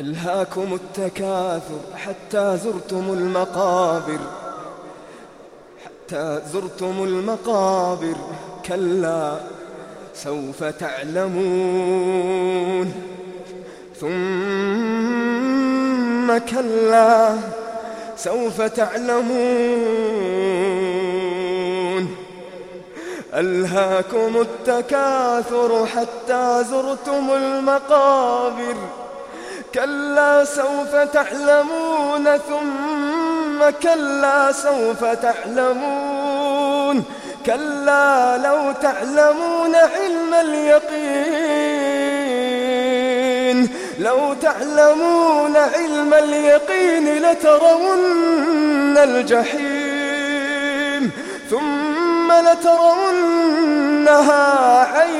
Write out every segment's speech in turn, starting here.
ألهاكم التكاثر حتى زرتم المقابر حتى زرتم المقابر كلا سوف تعلمون. ثم كلا سوف تعلمون. ألهاكم التكاثر حتى زرتم المقابر. كلا سوف تعلمون ثم كلا سوف تعلمون. كلا لو تعلمون علم اليقين. لو تعلمون علم اليقين لترون الجحيم. ثم لترونها عين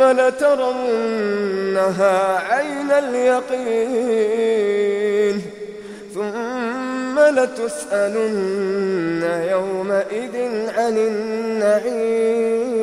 ثم لترونها عين اليقين. ثم لتسألن يومئذ عن النعيم.